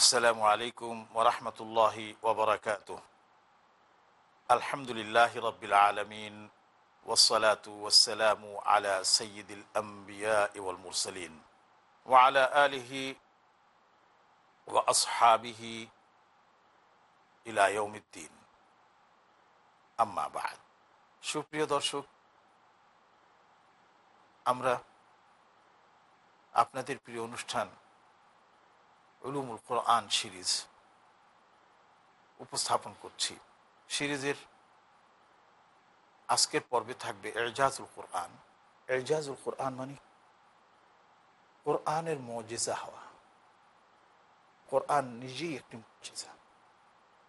আসসালামু আলাইকুম ওরহমতুল্লাহি ওবরাকাত আলহামদুলিল্লাহ রবিল আলমিন ওসলাতু ওসালামু আলা সঈদুল আম্বিয়া ইউল মুরসলিন ওয়ালা আলিহি ও আসহাবিহি ইলায়ুদ্দিন আম্মা বাদ সুপ্রিয় দর্শক, আমরা আপনাদের প্রিয় অনুষ্ঠান উলুমুল কোরআন সিরিজ উপস্থাপন করছি। সিরিজের আজকের পর্বে থাকবে এরজাজুল কোরআন। এরজাজুল কোরআন মানে কোরআনের মজেজা হওয়া। কোরআন নিজেই একটি মজেজা।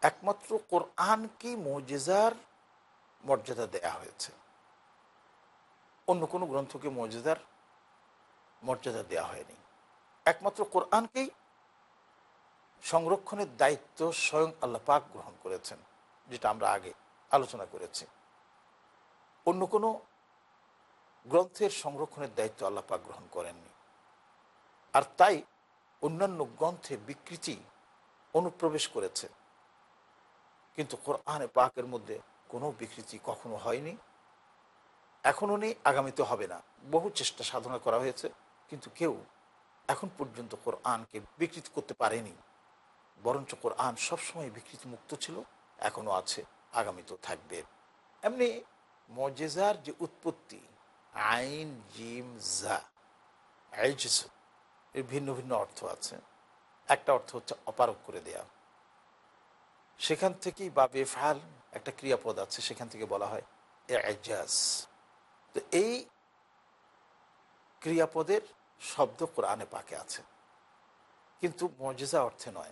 একমাত্র কোরআনকে মজেজার মর্যাদা দেয়া হয়েছে। অন্য কোনো গ্রন্থকে মজেদার মর্যাদা দেওয়া হয়নি। একমাত্র কোরআনকেই সংরক্ষণের দায়িত্ব স্বয়ং আল্লাহ পাক গ্রহণ করেছেন, যেটা আমরা আগে আলোচনা করেছি। অন্য কোনো গ্রন্থের সংরক্ষণের দায়িত্ব আল্লাহ পাক গ্রহণ করেননি। আর তাই অন্যান্য গ্রন্থে বিকৃতি অনুপ্রবেশ করেছে। কিন্তু কোরআনে পাকের মধ্যে কোনো বিকৃতি কখনো হয়নি। এখনও নেই, আগামীতে হবে না। বহু চেষ্টা সাধনা করা হয়েছে, কিন্তু কেউ এখন পর্যন্ত কোরআনকে বিকৃত করতে পারেনি। বরঞ্চ কোরআন সবসময় বিকৃতি মুক্ত ছিল, এখনও আছে, আগামীতেও থাকবে। এমনি মজেজার যে উৎপত্তি, আইন, জিম জা এর ভিন্ন ভিন্ন অর্থ আছে। একটা অর্থ হচ্ছে অপারক করে দেয়া। সেখান থেকেই বা বেফাল একটা ক্রিয়াপদ আছে, সেখান থেকে বলা হয় এজাজ। তো এই ক্রিয়াপদের শব্দ কোরআনে পাকে আছে। কিন্তু মজেজা অর্থে নয়।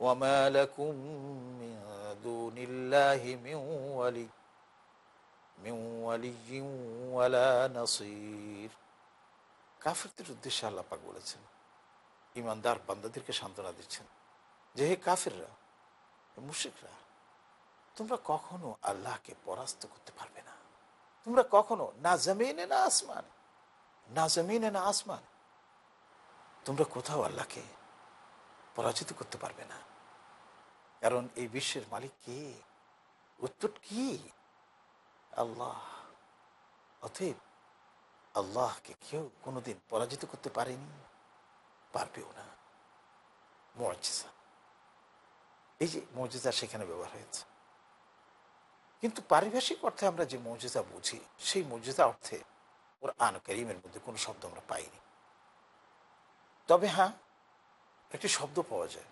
وما لكم من دون الله من ولي من ولي ولا نصير কাফেরদের উদ্দেশ্যে আল্লাহ পাক বলেছেন ইমানদার বান্দাদেরকে সান্ত্বনা দিচ্ছেন যে হে কাফেররা মুশিকরা তোমরা কখনো আল্লাহকে পরাস্ত করতে পারবে না তোমরা কখনো না জমিনে না আসমান না জমিনে না আসমান তোমরা কোথাও আল্লাহকে পরাজিত করতে পারবে না কারণ এই বিশ্বের মালিক কে? উত্তর কি? আল্লাহ। অতএব আল্লাহকে কেউ কোনোদিন পরাজিত করতে পারেনি, পারবেও না। মজিজা এই যে মজিজা সেখানে ব্যবহার হয়েছে। কিন্তু পারিভাষিক অর্থে আমরা যে মজিজা বুঝি, সেই মজিজা অর্থে ওর আন করিমের মধ্যে কোনো শব্দ আমরা পাইনি। তবে হ্যাঁ একটি শব্দ পাওয়া যায়।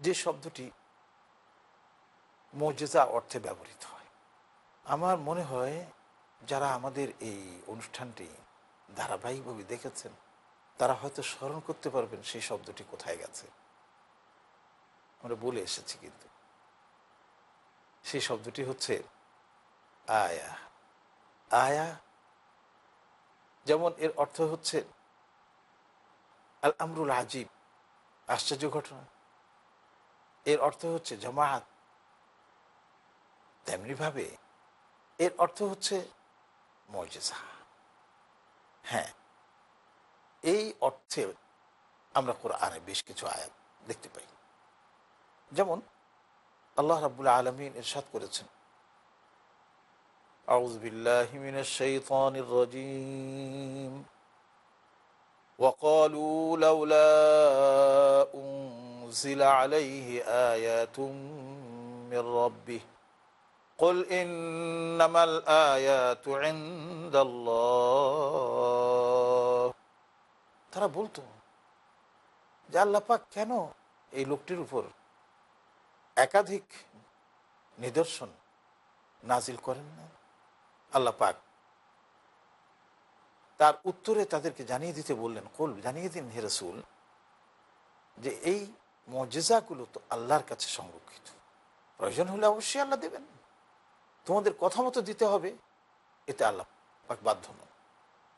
যে শব্দটি মজেজা অর্থে ব্যবহৃত হয়। আমার মনে হয় যারা আমাদের এই অনুষ্ঠানটি ধারাবাহিকভাবে দেখেছেন, তারা হয়তো স্মরণ করতে পারবেন সেই শব্দটি কোথায় গেছে। আমরা বলে এসেছি কিন্তু। সেই শব্দটি হচ্ছে আয়া। আয়া যেমন এর অর্থ হচ্ছে আল আমরুল আজিব আশ্চর্য ঘটনা। এর অর্থ হচ্ছে জামায়াত তেমনিভাবে এর অর্থ হচ্ছে মজেজা হ্যাঁ এই অর্থে আমরা কোরআনে বেশ কিছু আয়াত দেখতে পাই যেমন আল্লাহ রাবুল আলমিন ইরশাদ করেছেন أعوذ بالله من الشيطان الرجيم وقالوا لولا أنزل عليه آيات من ربه قل إنما الآيات عند الله তারা বলতো যে আল্লাহ পাক কেন এই লোকটির উপর একাধিক নিদর্শন নাজিল করেন না আল্লাহ পাক তার উত্তরে তাদেরকে জানিয়ে দিতে বললেন কল জানিয়ে দিন হে রসুল যে এই মজেজাগুলো তো আল্লাহর কাছে সংরক্ষিত। প্রয়োজন হলে অবশ্যই আল্লাহ দেবেন। তোমাদের কথা মতো দিতে হবে, এতে আল্লাহ পাক বাধ্য নয়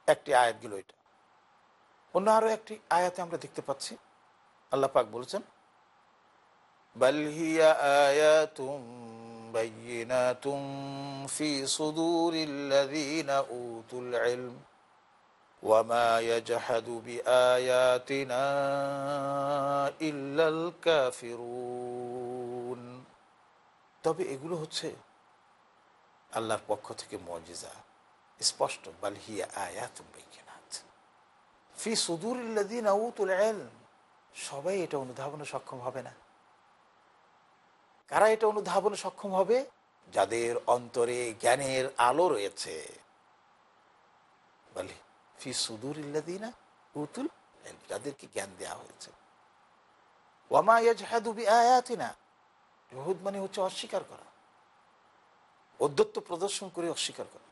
একটি আয়াত গেল এটা। অন্য আরও একটি আয়াতে আমরা দেখতে পাচ্ছি। আল্লাহ পাক বলছেন বালহিয়া আয়াতুম বাইনাতুম ফি সুদুরিল্লাযীনা উতুল وما يجحد بآياتنا إلا الكافرون তবে এগুলো হচ্ছে আল্লাহর পক্ষ থেকে মজিজা স্পষ্ট বালহিয়া আয়াত বেকিনাত ফি সুদুরিল্লাদিন আউতুল ইলম সবাই এটা অনুধাবনে সক্ষম হবে না কারা এটা অনুধাবনে সক্ষম হবে যাদের অন্তরে জ্ঞানের আলো রয়েছে বলে ফি সুদুর ইল্লাদিনা উতুল যাদেরকে জ্ঞান দেওয়া হয়েছে। ওয়ামা ইয়াজহাদুবি আয়াতিনা ইহুদ মানে হচ্ছে অস্বীকার করা। অধ্যত্ব প্রদর্শন করে অস্বীকার করা।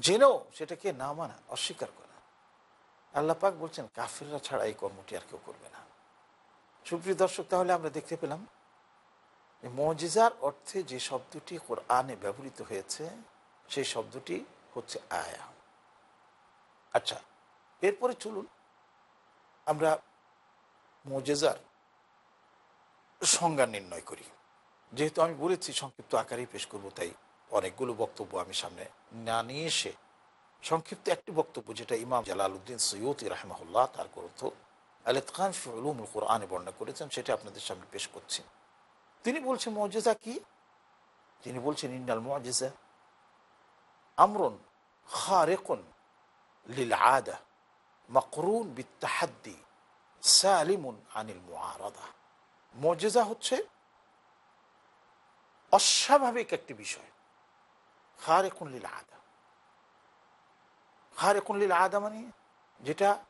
জেনেও সেটাকে না মানা, অস্বীকার করা। আল্লাহ পাক বলছেন, কাফিররা ছাড়া এই কর্মটি আর কেউ করবে না। সুপ্রিয় দর্শক, তাহলে আমরা দেখতে পেলাম মজিজার অর্থে যে শব্দটি কোরআনে ব্যবহৃত হয়েছে, সেই শব্দটি হচ্ছে আয়া। আচ্ছা এরপরে চলুন আমরা মজেজার সংজ্ঞা নির্ণয় করি। যেহেতু আমি বলেছি সংক্ষিপ্ত আকারেই পেশ করব, তাই অনেকগুলো বক্তব্য আমি সামনে না নিয়ে এসে সংক্ষিপ্ত একটি বক্তব্য, যেটা ইমাম জালাল উদ্দিন সৈয়দ রাহমাহুল্লাহ তার গ্রন্থ আলেদ খান ফিউলুমুল কোরআনে বর্ণনা করেছেন, সেটা আপনাদের সামনে পেশ করছি। তিনি বলছেন, মজেজা কি? তিনি বলছেন, ইন্নাল মজেজা আমরন খারেকুন আদা মকরুন বিত্তাহাদ্দি সালিমুন আনিল মুআরাদা মজেজা হচ্ছে অস্বাভাবিক একটি বিষয়। খারেকুন লিল আদা খারেকুন লিল আদা মানে যেটা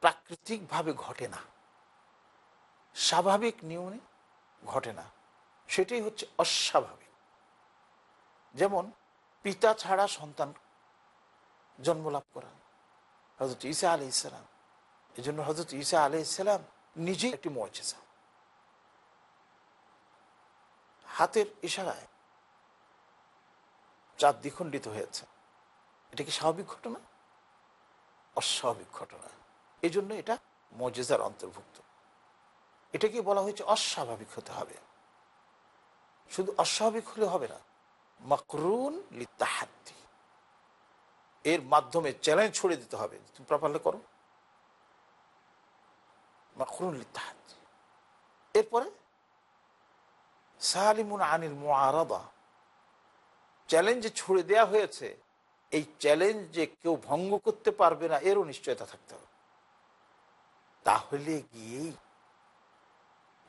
প্রাকৃতিকভাবে ঘটে না। স্বাভাবিক নিয়মে ঘটে না। সেটাই হচ্ছে অস্বাভাবিক। যেমন পিতা ছাড়া সন্তান জন্ম লাভ করা। হজরত ঈসা আলি ইসলাম এই জন্য হজরত ঈসা আলি ইসলাম নিজেই একটি মজেজা হাতের ইশারায় চাঁদ দ্বিখণ্ডিত হয়েছে। এটা কি স্বাভাবিক ঘটনা? অস্বাভাবিক ঘটনা। এই জন্য এটা মজেজার অন্তর্ভুক্ত। এটাকে বলা হয়েছে অস্বাভাবিক হতে হবে। শুধু অস্বাভাবিক হলে হবে না। মকরুন লিতাহাদ্দি এর মাধ্যমে চ্যালেঞ্জ ছড়িয়ে দিতে হবে। তুমি প্রপারলে করো। লিতাহাদ্দি এরপরে, সালিমুন আনিল মুআরাদা। চ্যালেঞ্জে ছুড়ে দেয়া হয়েছে, এই চ্যালেঞ্জ যে কেউ ভঙ্গ করতে পারবে না, এরও নিশ্চয়তা থাকতে হবে। তাহলে গিয়েই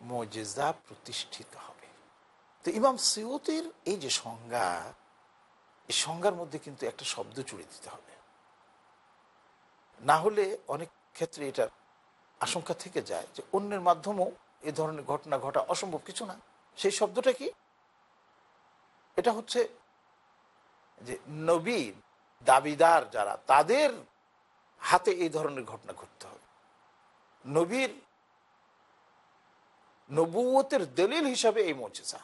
মজেজা প্রতিষ্ঠিত হবে। তো ইমাম সিউতের এই যে সংজ্ঞা এই সংজ্ঞার মধ্যে কিন্তু একটা শব্দ জুড়ে দিতে হবে। না হলে অনেক ক্ষেত্রে এটা আশঙ্কা থেকে যায় যে অন্যের মাধ্যমেও এ ধরনের ঘটনা ঘটা অসম্ভব কিছু না। সেই শব্দটা কি? এটা হচ্ছে যে নবী, দাবিদার যারা, তাদের হাতে এই ধরনের ঘটনা ঘটতে হবে। নবীর নবুয়তের দলিল হিসাবে এই মজেজা।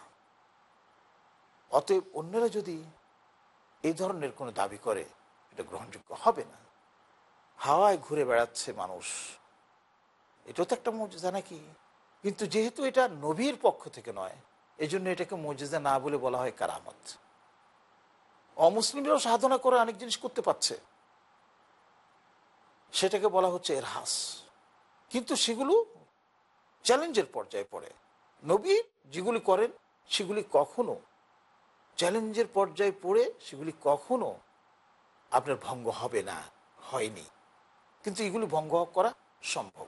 অতএব অন্যরা যদি এই ধরনের কোনো দাবি করে, এটা গ্রহণযোগ্য হবে না। হাওয়ায় ঘুরে বেড়াচ্ছে মানুষ। এটাও তো একটা মজেজা নাকি? কিন্তু যেহেতু এটা নবীর পক্ষ থেকে নয়, এজন্য এটাকে মজিজা না বলে বলা হয় কারামত। অমুসলিমরাও সাধনা করে অনেক জিনিস করতে পারছে। সেটাকে বলা হচ্ছে এরহাস। কিন্তু সেগুলো চ্যালেঞ্জের পর্যায়ে পড়ে। নবী যেগুলি করেন, সেগুলি কখনো চ্যালেঞ্জের পর্যায়ে পড়ে সেগুলি কখনো আপনার ভঙ্গ হবে না, হয়নি। কিন্তু এগুলি ভঙ্গ করা সম্ভব।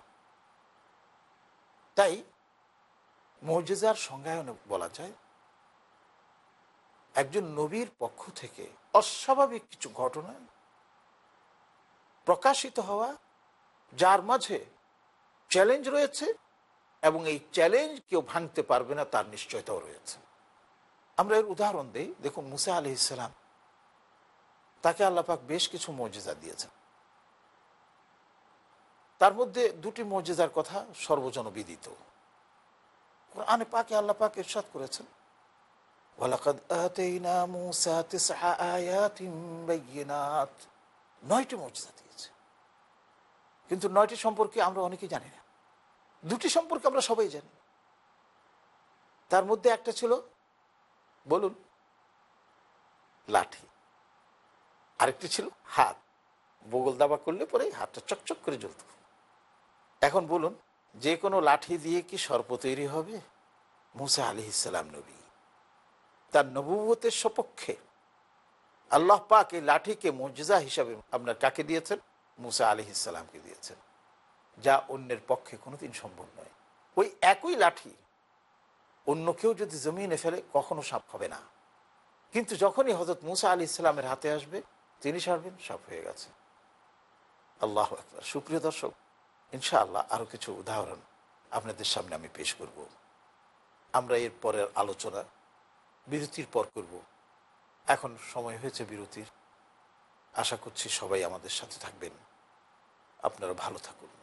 তাই মর্যাদার সংজ্ঞায়নে বলা যায়, একজন নবীর পক্ষ থেকে অস্বাভাবিক কিছু ঘটনা প্রকাশিত হওয়া, যার মাঝে চ্যালেঞ্জ রয়েছে এবং এই চ্যালেঞ্জ কেউ ভাঙতে পারবে না, তার নিশ্চয়তাও রয়েছে। আমরা এর উদাহরণ দিই। দেখুন, মুসা আলি ইসলাম তাকে আল্লাপাক বেশ কিছু মর্যাদা দিয়েছেন। তার মধ্যে দুটি মর্যাদার কথা সর্বজনবিদিত। কোরআনে পাকে আল্লাহ পাক ইরশাদ করেছেন নয়টি মর্যাদা দিয়েছে। কিন্তু নয়টি সম্পর্কে আমরা অনেকেই জানি না। দুটি সম্পর্কে আমরা সবাই জানি। তার মধ্যে একটা ছিল বলুন। লাঠি। আরেকটি ছিল হাত। বগল দাবা করলে পরে হাতটা চকচক করে জ্বলত। এখন বলুন, যে কোনো লাঠি দিয়ে কি সর্প তৈরি হবে? মুসা আলি ইসলাম নবী। তার নবুবতের সপক্ষে আল্লাহ পাক এই লাঠিকে মর্যাদা হিসাবে আপনার কাকে দিয়েছেন? মুসা আলি ইসলামকে দিয়েছেন। যা অন্যের পক্ষে কোনোদিন সম্ভব নয়। ওই একই লাঠি অন্য কেউ যদি জমিনে ফেলে, কখনো সাপ হবে না। কিন্তু যখনই হজরত মুসা আলি ইসলামের হাতে আসবে তিনি সারবেন, সাপ হয়ে গেছে। আল্লাহ একবার সুপ্রিয় দর্শক, ইনশাআল্লাহ আরও কিছু উদাহরণ আপনাদের সামনে আমি পেশ করব। আমরা এর পরের আলোচনা বিরতির পর করব। এখন সময় হয়েছে বিরতির। আশা করছি সবাই আমাদের সাথে থাকবেন। আপনারা ভালো থাকুন।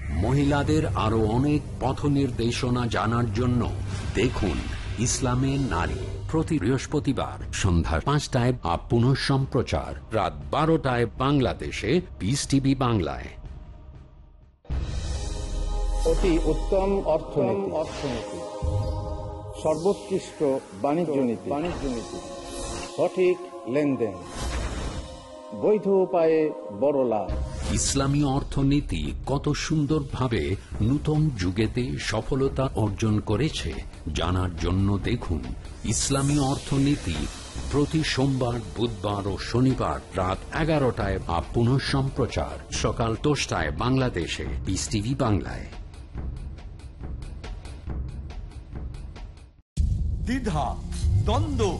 মহিলাদের আরও অনেক পথ নির্দেশনা জানার জন্য দেখুন ইসলামে নারী প্রতি বৃহস্পতিবার সন্ধ্যা পাঁচটায় আপ পুনঃ সম্প্রচার, রাত বারোটায় বাংলাদেশে পিস টিভি বাংলায়। অতি উত্তম অর্থনীতি। অর্থনীতি সর্বোৎকৃষ্ট বাণিজ্য নীতি বাণিজ্য নীতি। সঠিক লেনদেন। বৈধ উপায়ে বড় লাভ। ইসলামী অর্থনীতি কত সুন্দরভাবে নূতন যুগেতে সফলতা অর্জন করেছে জানার জন্য দেখুন ইসলামী অর্থনীতি প্রতি সোমবার বুধবার ও শনিবার রাত এগারোটায় বা পুনঃ সম্প্রচার সকাল দশটায় বাংলাদেশে। পিস টিভি বাংলায়। দ্বিধা দ্বন্দ্ব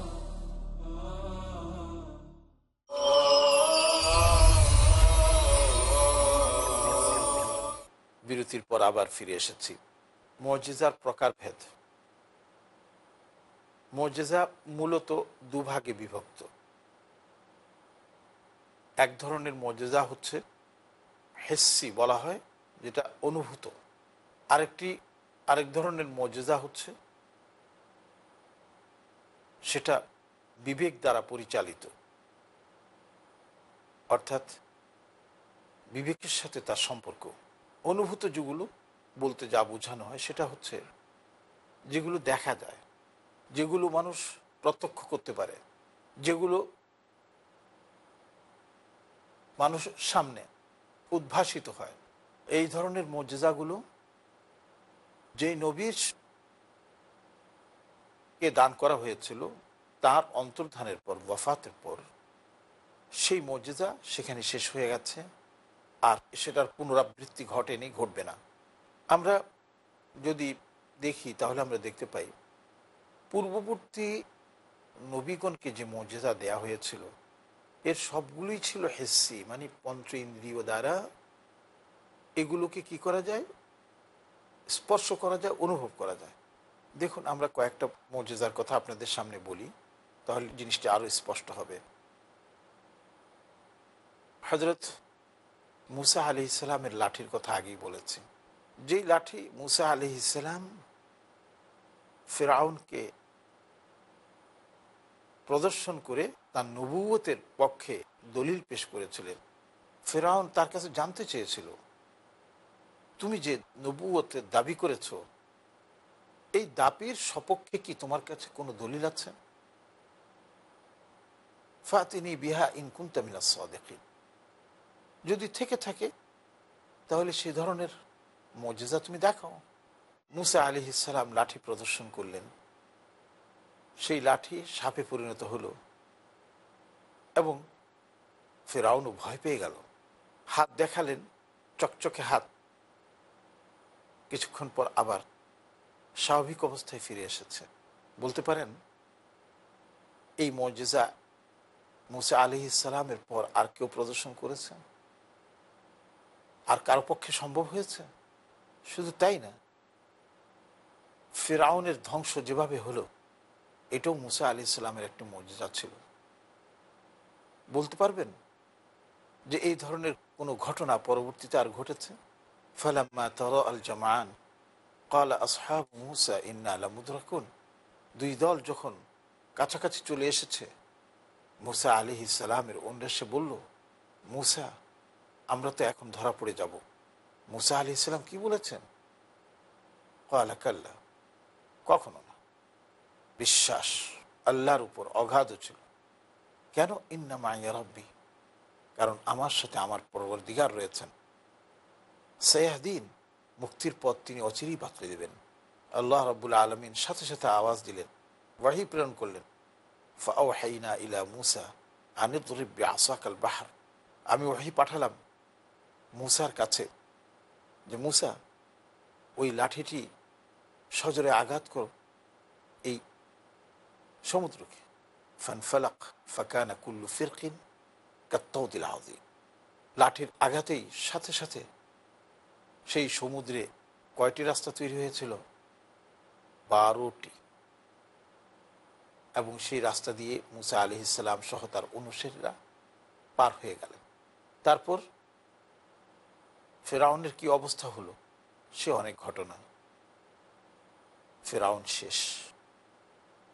বিরতির পর আবার ফিরে এসেছি। মর্যাদার প্রকারভেদ। মর্যাদা মূলত দুভাগে বিভক্ত। এক ধরনের মর্যাদা হচ্ছে হেসি বলা হয়, যেটা অনুভূত। আরেকটি, আরেক ধরনের মর্যাদা হচ্ছে সেটা বিবেক দ্বারা পরিচালিত। অর্থাৎ বিবেকের সাথে তার সম্পর্ক। অনুভূত যেগুলো বলতে যা বোঝানো হয়, সেটা হচ্ছে যেগুলো দেখা যায়, যেগুলো মানুষ প্রত্যক্ষ করতে পারে, যেগুলো মানুষের সামনে উদ্ভাসিত হয়। এই ধরনের মর্যাদাগুলো যেই নবীর কে দান করা হয়েছিল, তার অন্তর্ধানের পর, ওয়াফাতের পর, সেই মর্যাদা সেখানে শেষ হয়ে গেছে। আর সেটার পুনরাবৃত্তি ঘটেনি, ঘটবে না। আমরা যদি দেখি, তাহলে আমরা দেখতে পাই, পূর্ববর্তী নবীগণকে যে মর্যাদা দেয়া হয়েছিল, এর সবগুলোই ছিল হেসি মানে পঞ্চ ইন্দ্রিয় দ্বারা এগুলোকে কি করা যায়? স্পর্শ করা যায়, অনুভব করা যায়। দেখুন, আমরা কয়েকটা মর্যাদার কথা আপনাদের সামনে বলি, তাহলে জিনিসটা আরও স্পষ্ট হবে। হজরত মুসা আলি ইসলামের লাঠির কথা আগেই বলেছি। যেই লাঠি মুসা আলি ইসলাম ফেরাউনকে প্রদর্শন করে তার নবুয়তের পক্ষে দলিল পেশ করেছিলেন। ফেরাউন তার কাছে জানতে চেয়েছিল, তুমি যে নবুয়তের দাবি করেছ, এই দাবির সপক্ষে কি তোমার কাছে কোনো দলিল আছে? ফাতিনি বিহা ইনকুন তামিলা সদেকিন। যদি থেকে থাকে, তাহলে সে ধরনের মজেজা তুমি দেখাও। মুসা আলি ইসালাম লাঠি প্রদর্শন করলেন। সেই লাঠি সাপে পরিণত হলো এবং ফেরাউনও ভয় পেয়ে গেল। হাত দেখালেন, চকচকে হাত। কিছুক্ষণ পর আবার স্বাভাবিক অবস্থায় ফিরে এসেছে। বলতে পারেন, এই মর্যাদা মুসা আলি ইসালামের পর আর কেউ প্রদর্শন করেছে? আর কারও পক্ষে সম্ভব হয়েছে? শুধু তাই না। ফেরাউনের ধ্বংস যেভাবে হলো, এটাও মুসা আলি ইসলামের একটি মর্যাদা ছিল। বলতে পারবেন যে এই ধরনের কোনো ঘটনা পরবর্তীতে আর ঘটেছে? ফালাম্মা তর আল জামান কালা আসহাব মুসা ইন্না আলা মুদরাকুন দুই দল যখন কাছাকাছি চলে এসেছে, মুসা আলি ইসালামের অন্যেসে বলল, মুসা আমরা তো এখন ধরা পড়ে যাব। মুসা আলি ইসলাম কি বলেছেন? কাল্লা। কখনো না। বিশ্বাস আল্লাহর উপর অগাধ ছিল। কেন? ইন্না মাইয়া রব্বি। কারণ আমার সাথে আমার পরবর্তীগার রয়েছেন। সয়াহদিন, মুক্তির পথ তিনি অচিরেই পাতলে দেবেন। আল্লাহ রব্বুল আলমিন সাথে সাথে আওয়াজ দিলেন, ওয়াহি প্রেরণ করলেন। ফাউহাইনা ইলা মুসা আনিদ্রিব্বি আসাকাল বাহার। আমি ওয়াহি পাঠালাম। মুসার কাছে যে, মুসা, ওই লাঠিটি সজরে আঘাত করো, এই সমুদ্রকে। ফানফালাক ফাকানা কুল্লু ফিরকিন কাত্তাউদিল আউদি লাঠির আঘাতেই সাথে সাথে সেই সমুদ্রে কয়টি রাস্তা তৈরি হয়েছিল? বারোটি। এবং সেই রাস্তা দিয়ে মুসা আলি ইসলাম সহ তার অনুসারীরা পার হয়ে গেলেন। তারপর ফেরাউনের কি অবস্থা হলো? সে অনেক ঘটনা। ফেরাউন শেষ।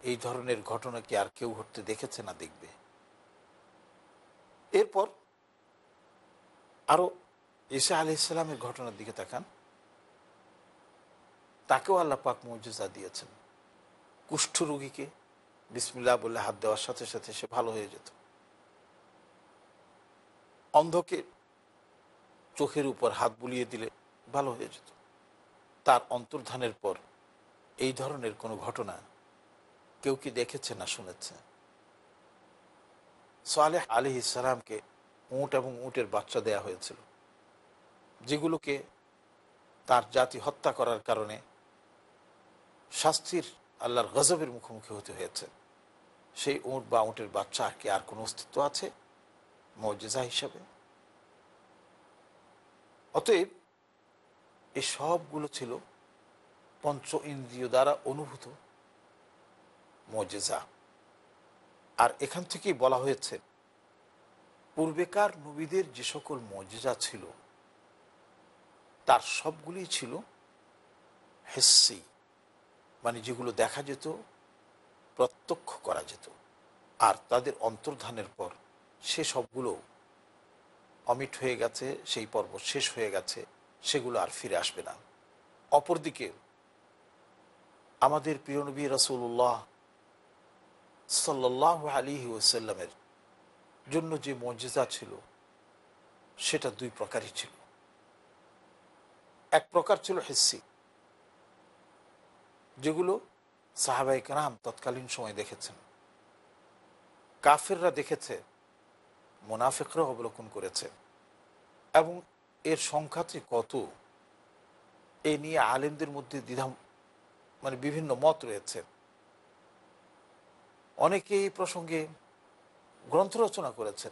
এই ধরনের ঘটনা কি আর কেউ ঘটতে দেখেছে না দেখবে? এরপর আরও ঈসা আলি ইসলামের ঘটনার দিকে তাকান। তাকেও আল্লাহ পাক মর্যাদা দিয়েছেন। কুষ্ঠ রোগীকে বিসমিল্লা বলে হাত দেওয়ার সাথে সাথে সে ভালো হয়ে যেত। অন্ধকে চোখের উপর হাত বুলিয়ে দিলে ভালো হয়ে যেত। তার অন্তর্ধানের পর এই ধরনের কোনো ঘটনা কেউ কি দেখেছে না শুনেছে? সালেহ আলি ইসালামকে উঁট এবং উঁটের বাচ্চা দেয়া হয়েছিল, যেগুলোকে তার জাতি হত্যা করার কারণে শাস্তির আল্লাহর গজবের মুখোমুখি হতে হয়েছে। সেই উঁট বা উঁটের বাচ্চা কি আর কোনো অস্তিত্ব আছে? মর্যাদা হিসাবে। অতএব এই সবগুলো ছিল পঞ্চ ইন্দ্রিয় দ্বারা অনুভূত মজেজা। আর এখান থেকেই বলা হয়েছে, পূর্বেকার নবীদের যে সকল মজেজা ছিল, তার সবগুলি ছিল হেসি মানে যেগুলো দেখা যেত, প্রত্যক্ষ করা যেত। আর তাদের অন্তর্ধানের পর সে সবগুলো অমিট হয়ে গেছে, সেই পর্ব শেষ হয়ে গেছে, সেগুলো আর ফিরে আসবে না। অপরদিকে, আমাদের প্রিয় নবী রসুল্লাহ সাল্লাহ আলী ওসাল্লামের জন্য যে মর্যাদা ছিল, সেটা দুই প্রকারই ছিল। এক প্রকার ছিল হেসি, যেগুলো সাহাবাই কারাম তৎকালীন সময় দেখেছেন। কাফেররা দেখেছে মোনাফেকরা অবলোকন করেছে। এবং এর সংখ্যাতে কত? এ নিয়ে আলেমদের মধ্যে দ্বিধা মানে বিভিন্ন মত রয়েছে। অনেকে এই প্রসঙ্গে গ্রন্থ রচনা করেছেন।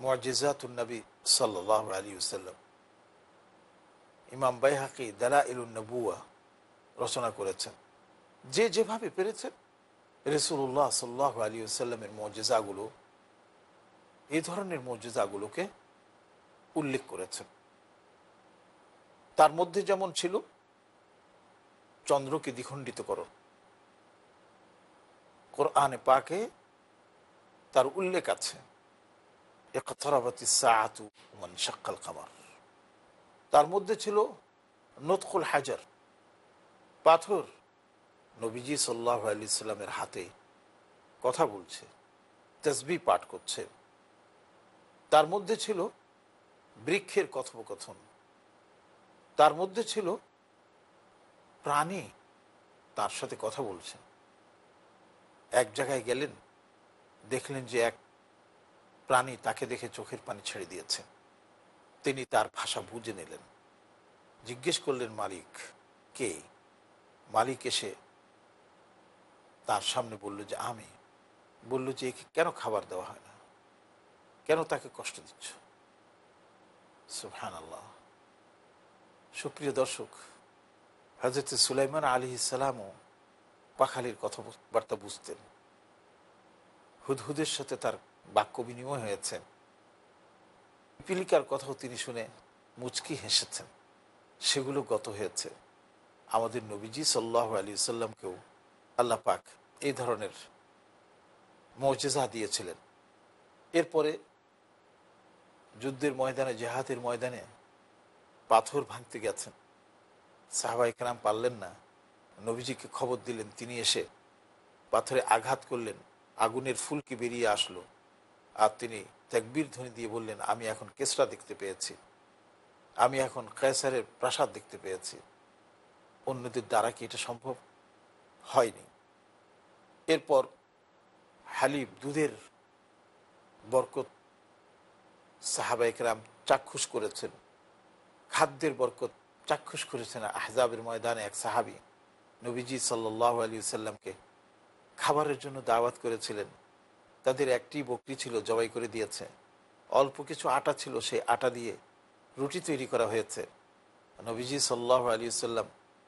মজিজাতুলনবী সাল্লাহ আলী সাল্লাম ইমাম বাইহাকি দালা নবুয়া রচনা করেছেন। যে যেভাবে পেরেছেন রসুল্লাহ সাল্লাহ আলী সাল্লামের মজেজাগুলো এই ধরনের মজেজাগুলোকে উল্লেখ করেছেন। তার মধ্যে যেমন ছিল, চন্দ্রকে দ্বিখণ্ডিত করো। কোরআনে পাকে তার উল্লেখ আছে কামার। তার মধ্যে ছিল নতকুল হাজার। পাথর নবীজি সাল্লাহ আলি সাল্লামের হাতে কথা বলছে তসবি পাঠ করছে। তার মধ্যে ছিল বৃক্ষের কথোপকথন। তার মধ্যে ছিল প্রাণী তার সাথে কথা বলছেন। এক জায়গায় গেলেন, দেখলেন যে এক প্রাণী তাকে দেখে চোখের পানি ছেড়ে দিয়েছে। তিনি তার ভাষা বুঝে নিলেন। জিজ্ঞেস করলেন, মালিক, কে? মালিক এসে তার সামনে বলল যে, আমি। বলল যে, একে কেন খাবার দেওয়া হয় না? কেন তাকে কষ্ট দিচ্ছ? সুফহান আল্লাহ সুপ্রিয় দর্শক হজরত সুলাইমান আলী ইসালামও পাখালির কথাবার্তা বুঝতেন। হুদহুদের সাথে তার বাক্য বিনিময় হয়েছে। পিলিকার কথাও তিনি শুনে মুচকি হেসেছেন। সেগুলো গত হয়েছে। আমাদের নবীজি সাল্লাহ আলী সাল্লামকেও আল্লাহ পাক এই ধরনের মর্যাদা দিয়েছিলেন। এরপরে যুদ্ধের ময়দানে, জেহাদের ময়দানে পাথর ভাঙতে গেছেন। সাহাবাই কালাম পারলেন না। নবীজিকে খবর দিলেন, তিনি এসে পাথরে আঘাত করলেন, আগুনের ফুলকি বেরিয়ে আসলো। আর তিনি ত্যাগবীর ধ্বনি দিয়ে বললেন, আমি এখন কেসরা দেখতে পেয়েছি। আমি এখন কেসারের প্রাসাদ দেখতে পেয়েছি। অন্যদের দ্বারা কি এটা সম্ভব? হয়নি। এরপর হালিব দুধের বরকত সাহাবাইকরাম চাক্ষুষ করেছেন। খাদ্যের বরকত চাক্ষুষ করেছেন আহজাবের ময়দানে এক সাহাবি। নবীজি সাল্লাহ আলী সাল্লামকে খাবারের জন্য দাওয়াত করেছিলেন। তাদের একটি বকরি ছিল জবাই করে দিয়েছে। অল্প কিছু আটা ছিল সেই আটা দিয়ে রুটি তৈরি করা হয়েছে। নবীজি সাল্লাহ আলী সাল্লাম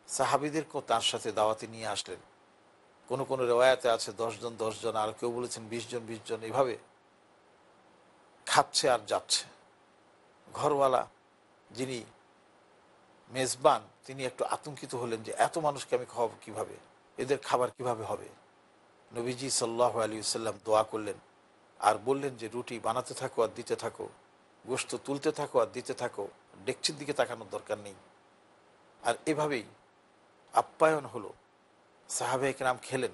সাহাবিদেরকেও তার সাথে দাওয়াতে নিয়ে আসলেন। কোনো কোনো রেওয়ায়তে আছে দশজন দশজন, আর কেউ বলেছেন বিশ জন বিশ জন। এভাবে খাচ্ছে আর যাচ্ছে। ঘরওয়ালা যিনি মেজবান, তিনি একটু আতঙ্কিত হলেন যে এত মানুষকে আমি খাওয়াবো কীভাবে? এদের খাবার কীভাবে হবে? নবীজি সাল্লাহ আলী সাল্লাম দোয়া করলেন আর বললেন যে, রুটি বানাতে থাকো আর দিতে থাকো গোস্ত তুলতে থাকো আর দিতে থাকো, ডেকচির দিকে তাকানোর দরকার নেই। আর এভাবেই আপ্যায়ন হলো। সাহাবেক নাম খেলেন।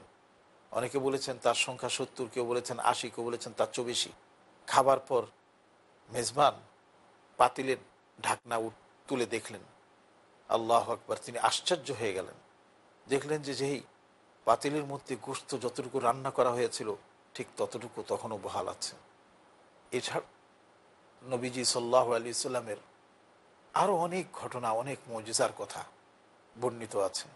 অনেকে বলেছেন, তার সংখ্যা সত্তর, কেউ বলেছেন আশি, কেউ বলেছেন তার চেয়ে বেশি। খাবার পর মেজবান পাতিলের ঢাকনা তুলে দেখলেন। আল্লাহ আকবর, তিনি আশ্চর্য হয়ে গেলেন। দেখলেন যে যেই পাতিলের মধ্যে গোস্ত যতটুকু রান্না করা হয়েছিল, ঠিক ততটুকু তখনও বহাল আছে। এছাড়া নবীজি সাল্লাহ আলি সাল্লামের আরও অনেক ঘটনা, অনেক মজিজার কথা বর্ণিত আছে।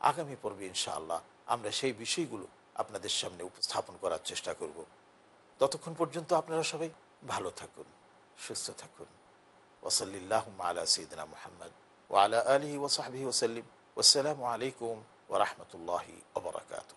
আগামী পর্বে ইনশাআল্লাহ আমরা সেই বিষয়গুলো আপনাদের সামনে উপস্থাপন করার চেষ্টা করব। ততক্ষণ পর্যন্ত আপনারা সবাই ভালো থাকুন, সুস্থ থাকুন। ওসলিল্লাহ আলা সঈদিনা মোহাম্মদ ওয়ালা আলহি ওসাহাবি ওসাল্লিম আসসালামু আলাইকুম ওরহমতুল্লাহি ওবরাকাতু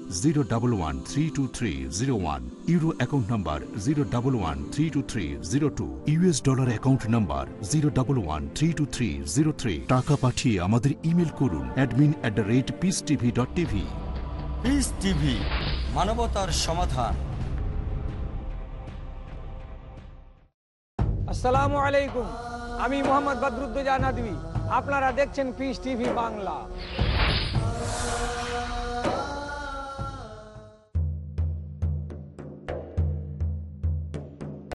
zero double one three two three zero one euro account number zero double one three two three zero two US dollar account number zero double one three two three zero three টাকা পাঠিয়ে আমাদের email করুন admin at the rate peace TV dot TV peace TV মানবতার সমাধান। আসসালামু আলাইকুম আমি মোহাম্মদ বদরুদ্দোজা নদী আপনারা দেখছেন পিস টিভি বাংলা।